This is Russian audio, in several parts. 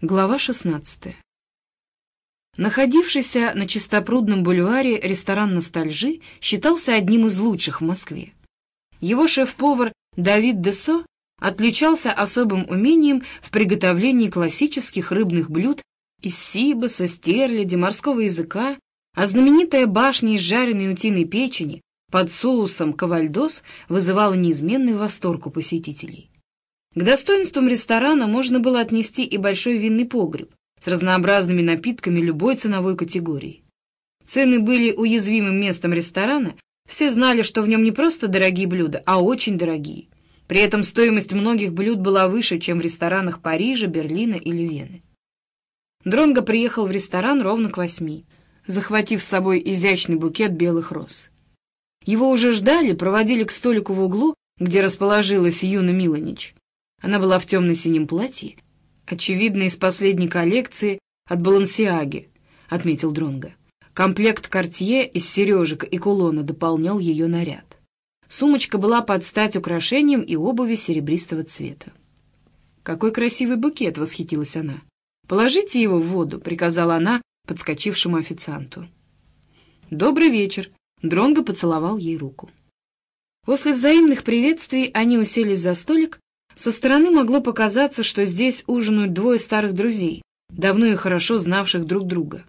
Глава 16. Находившийся на Чистопрудном бульваре ресторан «Ностальжи» считался одним из лучших в Москве. Его шеф-повар Давид Десо отличался особым умением в приготовлении классических рыбных блюд из сибаса, стерляди, морского языка, а знаменитая башня из жареной утиной печени под соусом кавальдос вызывала неизменный восторг у посетителей. К достоинствам ресторана можно было отнести и большой винный погреб с разнообразными напитками любой ценовой категории. Цены были уязвимым местом ресторана, все знали, что в нем не просто дорогие блюда, а очень дорогие. При этом стоимость многих блюд была выше, чем в ресторанах Парижа, Берлина или Вены. Дронго приехал в ресторан ровно к восьми, захватив с собой изящный букет белых роз. Его уже ждали, проводили к столику в углу, где расположилась Юна Миланич. Она была в темно-синем платье, очевидно, из последней коллекции от Балансиаги, отметил Дронга. Комплект Кортье из сережек и кулона дополнял ее наряд. Сумочка была под стать украшением и обуви серебристого цвета. «Какой красивый букет!» — восхитилась она. «Положите его в воду», — приказала она подскочившему официанту. «Добрый вечер!» — Дронго поцеловал ей руку. После взаимных приветствий они уселись за столик, со стороны могло показаться, что здесь ужинают двое старых друзей, давно и хорошо знавших друг друга.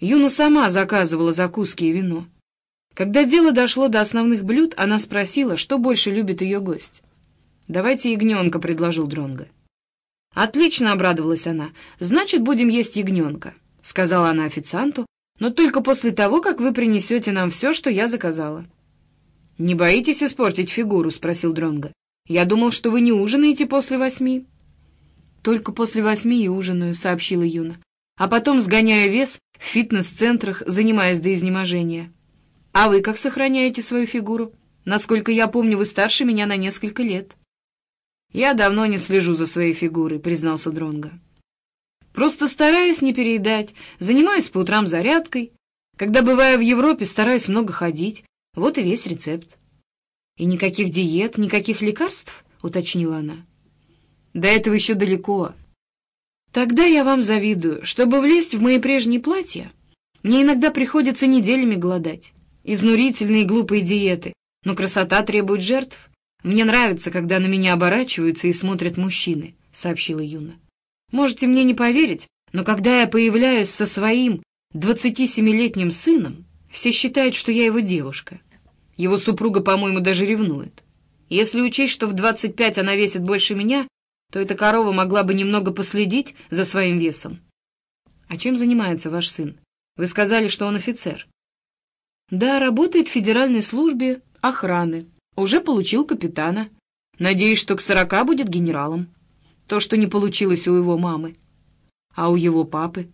Юна сама заказывала закуски и вино. Когда дело дошло до основных блюд, она спросила, что больше любит ее гость. «Давайте ягненка», — предложил Дронго. «Отлично», — обрадовалась она. «Значит, будем есть ягненка», — сказала она официанту, «но только после того, как вы принесете нам все, что я заказала». «Не боитесь испортить фигуру?» — спросил Дронго. «Я думал, что вы не ужинаете после восьми». «Только после восьми и ужинаю», — сообщила Юна. «А потом сгоняю вес в фитнес-центрах, занимаясь до изнеможения». «А вы как сохраняете свою фигуру? Насколько я помню, вы старше меня на несколько лет». «Я давно не слежу за своей фигурой», — признался Дронго. «Просто стараюсь не переедать, занимаюсь по утрам зарядкой. Когда бываю в Европе, стараюсь много ходить. Вот и весь рецепт». «И никаких диет, никаких лекарств?» — уточнила она. «До этого еще далеко. Тогда я вам завидую. Чтобы влезть в мои прежние платья, мне иногда приходится неделями голодать. Изнурительные глупые диеты, но красота требует жертв. Мне нравится, когда на меня оборачиваются и смотрят мужчины», — сообщила Юна. «Можете мне не поверить, но когда я появляюсь со своим 27-летним сыном, все считают, что я его девушка». Его супруга, по-моему, даже ревнует. Если учесть, что в 25 она весит больше меня, то эта корова могла бы немного последить за своим весом. А чем занимается ваш сын? Вы сказали, что он офицер. Да, работает в федеральной службе охраны. Уже получил капитана. Надеюсь, что к сорока будет генералом. То, что не получилось у его мамы. А у его папы?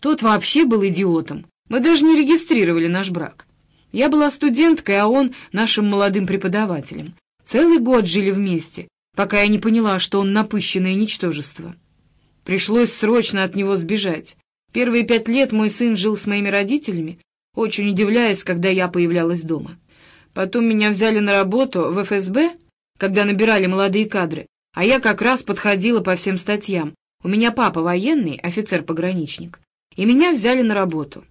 Тот вообще был идиотом. Мы даже не регистрировали наш брак. Я была студенткой, а он нашим молодым преподавателем. Целый год жили вместе, пока я не поняла, что он напыщенное ничтожество. Пришлось срочно от него сбежать. Первые пять лет мой сын жил с моими родителями, очень удивляясь, когда я появлялась дома. Потом меня взяли на работу в ФСБ, когда набирали молодые кадры, а я как раз подходила по всем статьям. У меня папа военный, офицер-пограничник, и меня взяли на работу.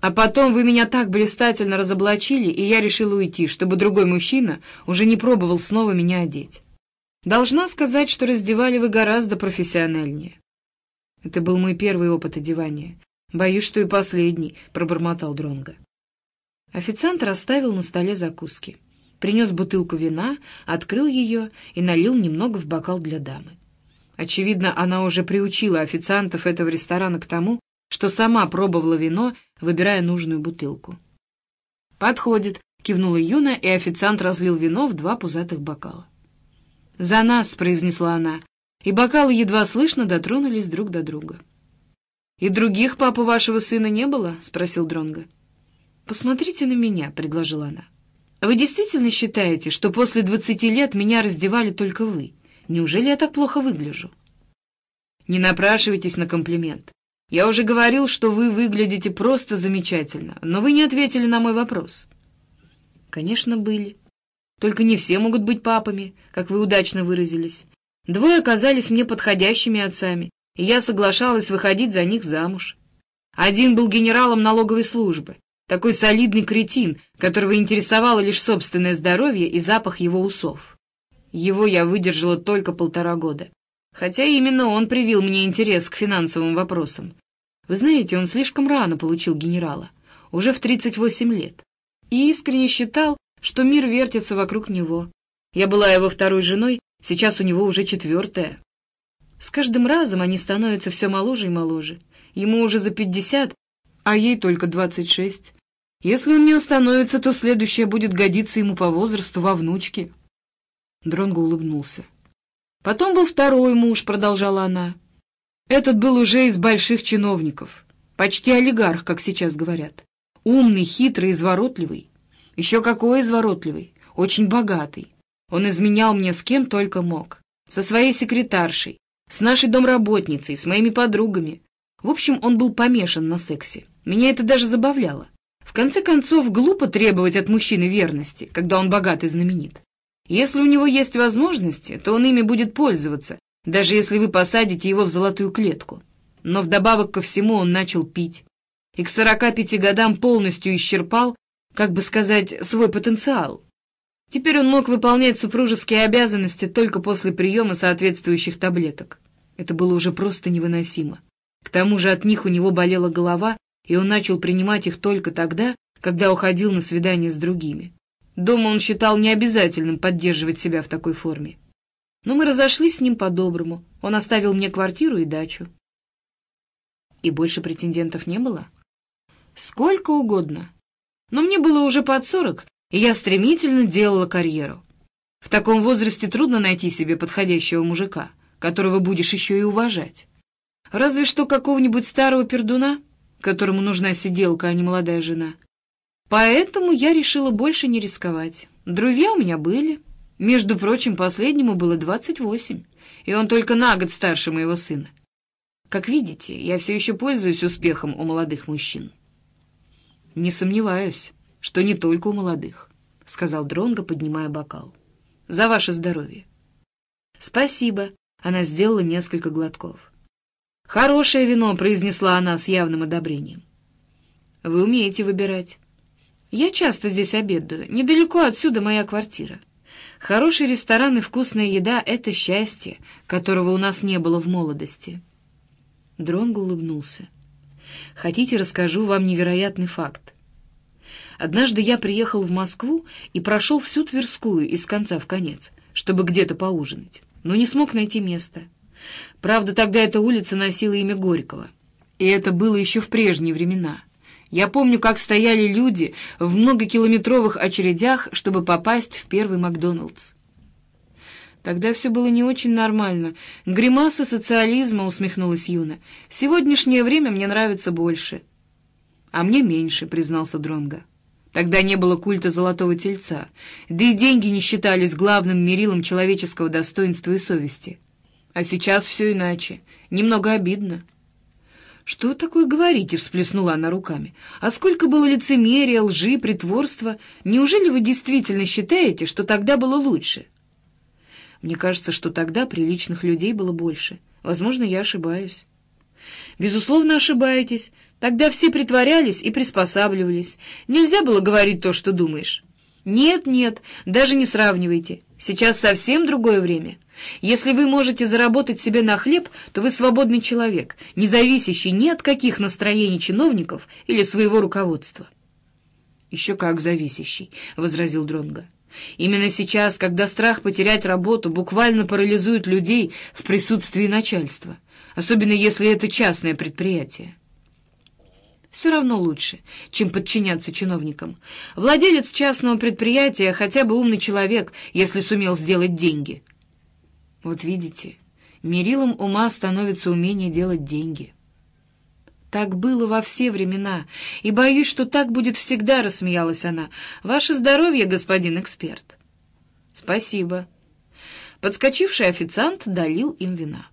А потом вы меня так блистательно разоблачили, и я решила уйти, чтобы другой мужчина уже не пробовал снова меня одеть. Должна сказать, что раздевали вы гораздо профессиональнее. Это был мой первый опыт одевания. Боюсь, что и последний, — пробормотал Дронго. Официант расставил на столе закуски. Принес бутылку вина, открыл ее и налил немного в бокал для дамы. Очевидно, она уже приучила официантов этого ресторана к тому, что сама пробовала вино, выбирая нужную бутылку. «Подходит», — кивнула Юна, и официант разлил вино в два пузатых бокала. «За нас», — произнесла она, и бокалы едва слышно дотронулись друг до друга. «И других папы вашего сына не было?» — спросил Дронга. «Посмотрите на меня», — предложила она. «Вы действительно считаете, что после двадцати лет меня раздевали только вы? Неужели я так плохо выгляжу?» «Не напрашивайтесь на комплимент. Я уже говорил, что вы выглядите просто замечательно, но вы не ответили на мой вопрос. Конечно, были. Только не все могут быть папами, как вы удачно выразились. Двое оказались мне подходящими отцами, и я соглашалась выходить за них замуж. Один был генералом налоговой службы, такой солидный кретин, которого интересовало лишь собственное здоровье и запах его усов. Его я выдержала только полтора года, хотя именно он привил мне интерес к финансовым вопросам. Вы знаете, он слишком рано получил генерала, уже в 38 лет, и искренне считал, что мир вертится вокруг него. Я была его второй женой, сейчас у него уже четвертая. С каждым разом они становятся все моложе и моложе. Ему уже за пятьдесят, а ей только двадцать шесть. Если он не остановится, то следующее будет годиться ему по возрасту во внучке. Дронго улыбнулся. Потом был второй муж, продолжала она. Этот был уже из больших чиновников. Почти олигарх, как сейчас говорят. Умный, хитрый, изворотливый. Еще какой изворотливый. Очень богатый. Он изменял мне с кем только мог. Со своей секретаршей, с нашей домработницей, с моими подругами. В общем, он был помешан на сексе. Меня это даже забавляло. В конце концов, глупо требовать от мужчины верности, когда он богат и знаменит. Если у него есть возможности, то он ими будет пользоваться, даже если вы посадите его в золотую клетку. Но вдобавок ко всему он начал пить. И к 45 годам полностью исчерпал, как бы сказать, свой потенциал. Теперь он мог выполнять супружеские обязанности только после приема соответствующих таблеток. Это было уже просто невыносимо. К тому же от них у него болела голова, и он начал принимать их только тогда, когда уходил на свидание с другими. Дома он считал необязательным поддерживать себя в такой форме. Но мы разошлись с ним по-доброму. Он оставил мне квартиру и дачу. И больше претендентов не было? Сколько угодно. Но мне было уже под сорок, и я стремительно делала карьеру. В таком возрасте трудно найти себе подходящего мужика, которого будешь еще и уважать. Разве что какого-нибудь старого пердуна, которому нужна сиделка, а не молодая жена. Поэтому я решила больше не рисковать. Друзья у меня были. Между прочим, последнему было двадцать восемь, и он только на год старше моего сына. Как видите, я все еще пользуюсь успехом у молодых мужчин. Не сомневаюсь, что не только у молодых, — сказал Дронго, поднимая бокал. За ваше здоровье. Спасибо. Она сделала несколько глотков. «Хорошее вино», — произнесла она с явным одобрением. «Вы умеете выбирать». «Я часто здесь обедаю. Недалеко отсюда моя квартира. Хороший ресторан и вкусная еда — это счастье, которого у нас не было в молодости». Дронго улыбнулся. «Хотите, расскажу вам невероятный факт. Однажды я приехал в Москву и прошел всю Тверскую из конца в конец, чтобы где-то поужинать, но не смог найти место». Правда, тогда эта улица носила имя Горького. И это было еще в прежние времена. Я помню, как стояли люди в многокилометровых очередях, чтобы попасть в первый Макдоналдс. Тогда все было не очень нормально. Гримаса социализма, усмехнулась Юна. Сегодняшнее время мне нравится больше. А мне меньше, признался Дронга. Тогда не было культа золотого тельца, да и деньги не считались главным мерилом человеческого достоинства и совести. А сейчас все иначе. Немного обидно. «Что вы такое говорите?» — всплеснула она руками. «А сколько было лицемерия, лжи, притворства? Неужели вы действительно считаете, что тогда было лучше?» «Мне кажется, что тогда приличных людей было больше. Возможно, я ошибаюсь». «Безусловно, ошибаетесь. Тогда все притворялись и приспосабливались. Нельзя было говорить то, что думаешь». «Нет, нет, даже не сравнивайте. Сейчас совсем другое время». Если вы можете заработать себе на хлеб, то вы свободный человек, не зависящий ни от каких настроений чиновников или своего руководства. «Еще как зависящий», — возразил Дронга. «Именно сейчас, когда страх потерять работу буквально парализует людей в присутствии начальства, особенно если это частное предприятие. Все равно лучше, чем подчиняться чиновникам. Владелец частного предприятия хотя бы умный человек, если сумел сделать деньги». Вот видите, мерилом ума становится умение делать деньги. Так было во все времена, и боюсь, что так будет всегда, — рассмеялась она. Ваше здоровье, господин эксперт. Спасибо. Подскочивший официант долил им вина.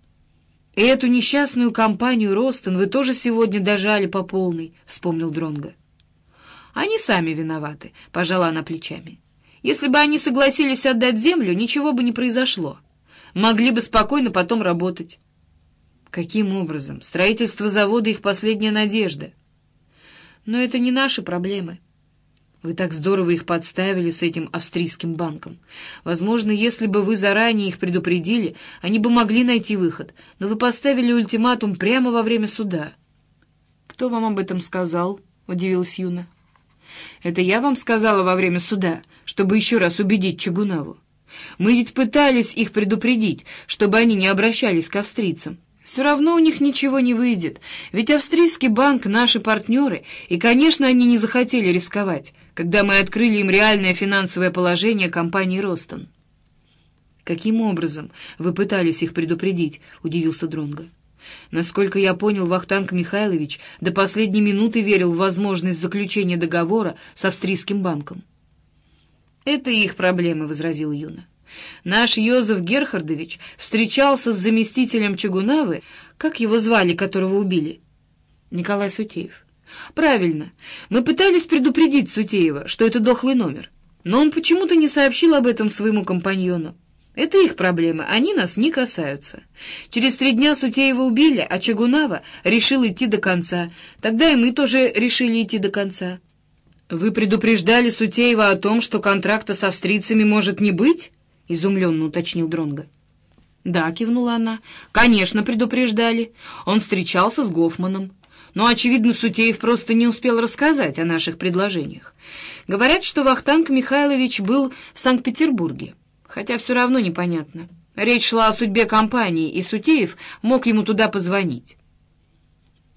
И эту несчастную компанию Ростон вы тоже сегодня дожали по полной, — вспомнил Дронга. Они сами виноваты, — пожала она плечами. Если бы они согласились отдать землю, ничего бы не произошло могли бы спокойно потом работать. Каким образом? Строительство завода — их последняя надежда. Но это не наши проблемы. Вы так здорово их подставили с этим австрийским банком. Возможно, если бы вы заранее их предупредили, они бы могли найти выход, но вы поставили ультиматум прямо во время суда. «Кто вам об этом сказал?» — удивилась Юна. «Это я вам сказала во время суда, чтобы еще раз убедить Чагунаву. Мы ведь пытались их предупредить, чтобы они не обращались к австрийцам. Все равно у них ничего не выйдет, ведь австрийский банк — наши партнеры, и, конечно, они не захотели рисковать, когда мы открыли им реальное финансовое положение компании «Ростон». «Каким образом вы пытались их предупредить?» — удивился Дронго. Насколько я понял, Вахтанг Михайлович до последней минуты верил в возможность заключения договора с австрийским банком. «Это их проблемы», — возразил Юна. Наш Йозеф Герхардович встречался с заместителем Чагунавы, как его звали, которого убили? Николай Сутеев. Правильно. Мы пытались предупредить Сутеева, что это дохлый номер. Но он почему-то не сообщил об этом своему компаньону. Это их проблемы, они нас не касаются. Через три дня Сутеева убили, а Чагунава решил идти до конца. Тогда и мы тоже решили идти до конца. Вы предупреждали Сутеева о том, что контракта с австрийцами может не быть? — изумленно уточнил Дронга. «Да», — кивнула она, — «конечно, предупреждали. Он встречался с Гофманом. Но, очевидно, Сутеев просто не успел рассказать о наших предложениях. Говорят, что Вахтанг Михайлович был в Санкт-Петербурге, хотя все равно непонятно. Речь шла о судьбе компании, и Сутеев мог ему туда позвонить».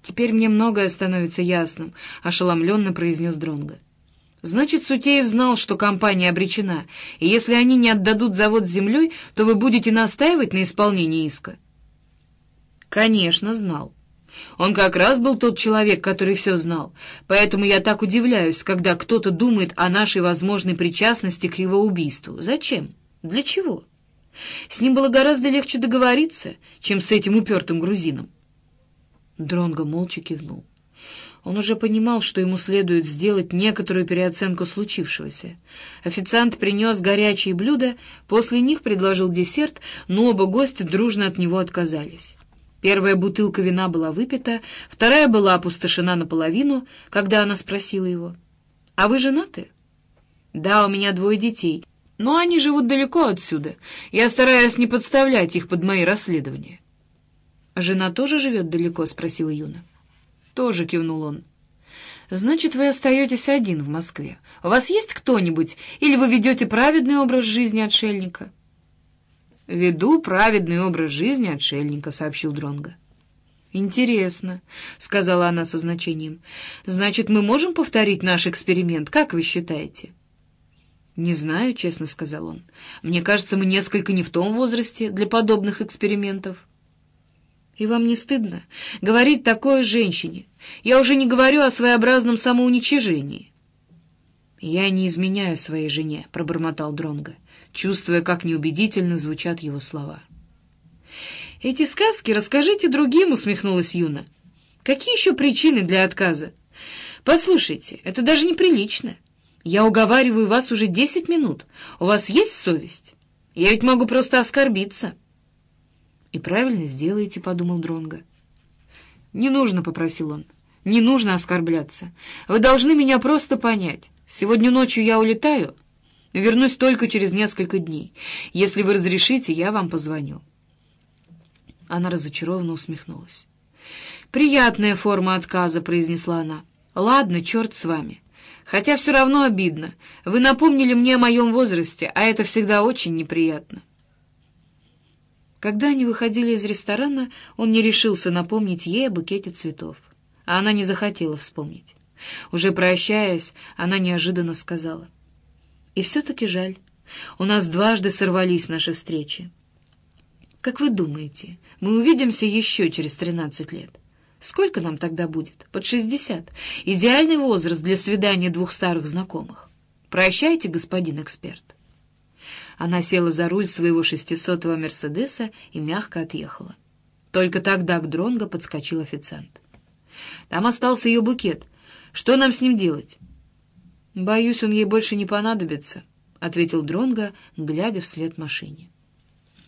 «Теперь мне многое становится ясным», — ошеломленно произнес Дронга. Значит, Сутеев знал, что компания обречена, и если они не отдадут завод с землей, то вы будете настаивать на исполнении иска? Конечно, знал. Он как раз был тот человек, который все знал, поэтому я так удивляюсь, когда кто-то думает о нашей возможной причастности к его убийству. Зачем? Для чего? С ним было гораздо легче договориться, чем с этим упертым грузином. Дронго молча кивнул. Он уже понимал, что ему следует сделать некоторую переоценку случившегося. Официант принес горячие блюда, после них предложил десерт, но оба гостя дружно от него отказались. Первая бутылка вина была выпита, вторая была опустошена наполовину, когда она спросила его. «А вы женаты?» «Да, у меня двое детей, но они живут далеко отсюда. Я стараюсь не подставлять их под мои расследования». «Жена тоже живет далеко?» — спросила Юна. «Тоже», — кивнул он. «Значит, вы остаетесь один в Москве. У вас есть кто-нибудь, или вы ведете праведный образ жизни отшельника?» «Веду праведный образ жизни отшельника», — сообщил Дронга. «Интересно», — сказала она со значением. «Значит, мы можем повторить наш эксперимент, как вы считаете?» «Не знаю», — честно сказал он. «Мне кажется, мы несколько не в том возрасте для подобных экспериментов». И вам не стыдно говорить такое женщине? Я уже не говорю о своеобразном самоуничижении. «Я не изменяю своей жене», — пробормотал Дронго, чувствуя, как неубедительно звучат его слова. «Эти сказки расскажите другим», — усмехнулась Юна. «Какие еще причины для отказа? Послушайте, это даже неприлично. Я уговариваю вас уже десять минут. У вас есть совесть? Я ведь могу просто оскорбиться». «И правильно сделаете», — подумал Дронго. «Не нужно», — попросил он. «Не нужно оскорбляться. Вы должны меня просто понять. Сегодня ночью я улетаю, вернусь только через несколько дней. Если вы разрешите, я вам позвоню». Она разочарованно усмехнулась. «Приятная форма отказа», — произнесла она. «Ладно, черт с вами. Хотя все равно обидно. Вы напомнили мне о моем возрасте, а это всегда очень неприятно». Когда они выходили из ресторана, он не решился напомнить ей о букете цветов, а она не захотела вспомнить. Уже прощаясь, она неожиданно сказала. «И все-таки жаль. У нас дважды сорвались наши встречи. Как вы думаете, мы увидимся еще через тринадцать лет? Сколько нам тогда будет? Под шестьдесят. Идеальный возраст для свидания двух старых знакомых. Прощайте, господин эксперт». Она села за руль своего шестисотого «Мерседеса» и мягко отъехала. Только тогда к Дронго подскочил официант. «Там остался ее букет. Что нам с ним делать?» «Боюсь, он ей больше не понадобится», — ответил Дронго, глядя вслед машине.